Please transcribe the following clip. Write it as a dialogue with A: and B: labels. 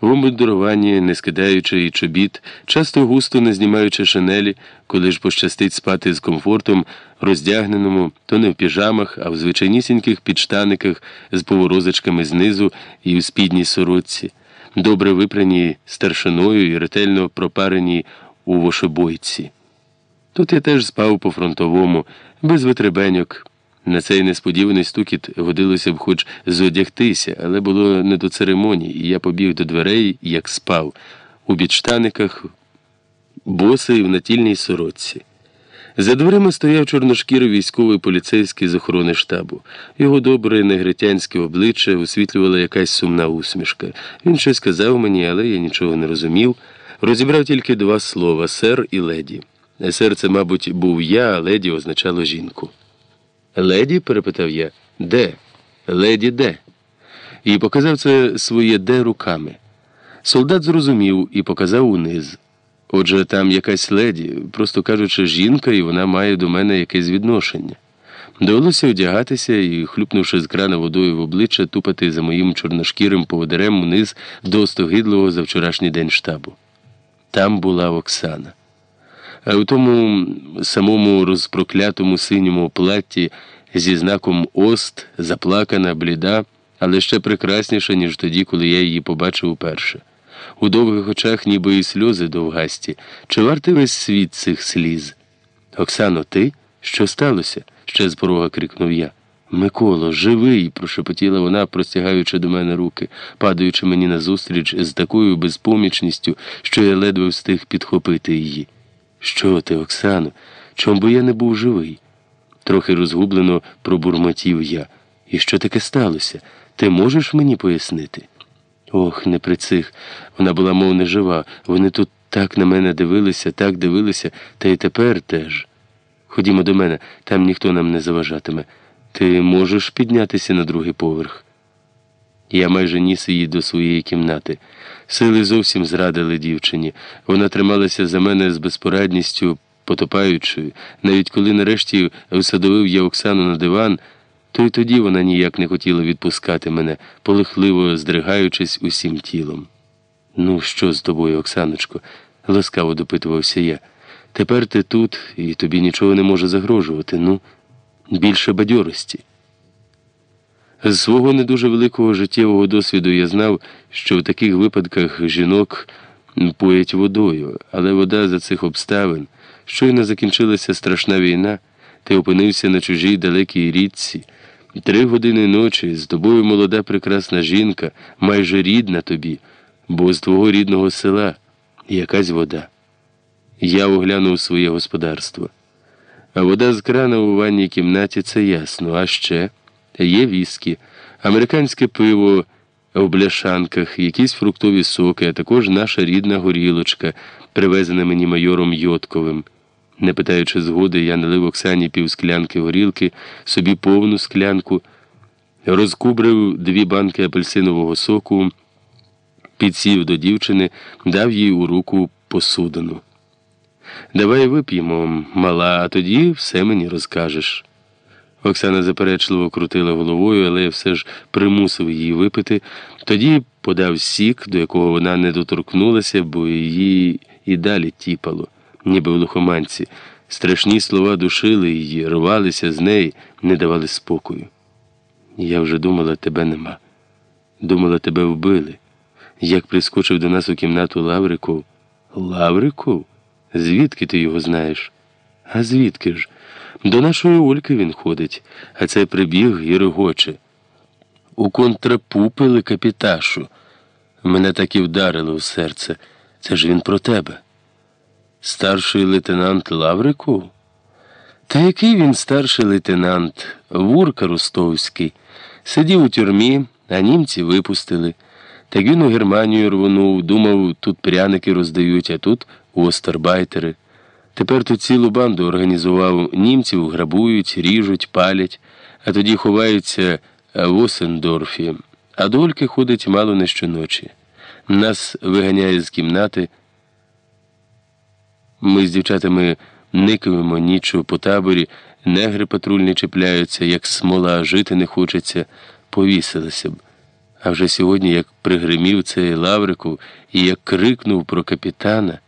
A: в обмундируванні, не скидаючи і чобіт, часто густо не знімаючи шинелі, коли ж пощастить спати з комфортом, роздягненому, то не в піжамах, а в звичайнісіньких підштаниках з поворозочками знизу і в спідній сорочці, добре випрані старшиною і ретельно пропарені у вошобойці. Тут я теж спав по фронтовому, без витребеньок. На цей несподіваний стукіт годилося б хоч зодягтися, але було не до церемоній, і я побіг до дверей, як спав, у підштаниках, босий в натільній сорочці. За дверима стояв чорношкірий військовий поліцейський з охорони штабу. Його добре негритянське обличчя освітлювала якась сумна усмішка. Він щось сказав мені, але я нічого не розумів. Розібрав тільки два слова сер і леді. Серце, мабуть, був я, а леді означало жінку. Леді? перепитав я. Де? Леді де? І показав це своє де руками. Солдат зрозумів і показав униз. Отже, там якась леді, просто кажучи, жінка, і вона має до мене якесь відношення. Довелося одягатися і, хлюпнувши з крана водою в обличчя, тупати за моїм чорношкірим поводирем униз до остогидлого за вчорашній день штабу. Там була Оксана. А у тому самому розпроклятому синьому платті зі знаком Ост заплакана, бліда, але ще прекрасніша, ніж тоді, коли я її побачив уперше. У довгих очах, ніби і сльози довгасті. Чи вартий весь світ цих сліз? Оксано, ти? Що сталося? ще з порога крикнув я. Миколо, живий, прошепотіла вона, простягаючи до мене руки, падаючи мені назустріч з такою безпомічністю, що я ледве встиг підхопити її. Що ти, Оксано? Чом би я не був живий? Трохи розгублено пробурмотів я. І що таке сталося? Ти можеш мені пояснити? Ох, не при цих. Вона була, мов не жива. Вони тут так на мене дивилися, так дивилися, та й тепер теж. Ходімо до мене, там ніхто нам не заважатиме. Ти можеш піднятися на другий поверх? Я майже ніс її до своєї кімнати. Сили зовсім зрадили дівчині. Вона трималася за мене з безпорадністю, потопаючою. Навіть коли нарешті всадовив я Оксану на диван, то й тоді вона ніяк не хотіла відпускати мене, полихливо здригаючись усім тілом. Ну, що з тобою, Оксаночко? ласкаво допитувався я. Тепер ти тут, і тобі нічого не може загрожувати. Ну, більше бадьорості. З свого не дуже великого життєвого досвіду я знав, що в таких випадках жінок поять водою, але вода за цих обставин, щойно закінчилася страшна війна, ти опинився на чужій далекій річці. Три години ночі з тобою молода прекрасна жінка, майже рідна тобі, бо з твого рідного села якась вода. Я оглянув своє господарство. А вода з крана у ванній кімнаті це ясно, а ще. Є віскі, американське пиво в бляшанках, якісь фруктові соки, а також наша рідна горілочка, привезена мені майором Йотковим. Не питаючи згоди, я налив Оксані півсклянки горілки, собі повну склянку, розкубрив дві банки апельсинового соку, підсів до дівчини, дав їй у руку посудину. Давай вип'ємо, мала, а тоді все мені розкажеш. Оксана заперечливо крутила головою, але я все ж примусив її випити. Тоді подав сік, до якого вона не доторкнулася, бо її і далі тіпало, ніби в лухоманці. Страшні слова душили її, рвалися з неї, не давали спокою. Я вже думала, тебе нема. Думала, тебе вбили. Як прискочив до нас у кімнату Лавриков. Лавриков? Звідки ти його знаєш? А звідки ж? До нашої Ольки він ходить, а це прибіг і регоче. У контрапупили капіташу. Мене так і вдарило в серце. Це ж він про тебе. Старший лейтенант Лаврику? Та який він старший лейтенант, Вурка Ростовський, сидів у тюрмі, а німці випустили. Так він у Германію рвонув, думав, тут пряники роздають, а тут остербайтери. Тепер тут цілу банду організував німців, грабують, ріжуть, палять, а тоді ховаються в Осендорфі, а до Ольки ходить мало не щоночі. Нас виганяє з кімнати. Ми з дівчатами никаємо нічого по таборі, негри патрульні чіпляються, як смола, жити не хочеться, повісилися б. А вже сьогодні, як пригримів цей лаврику і як крикнув про капітана.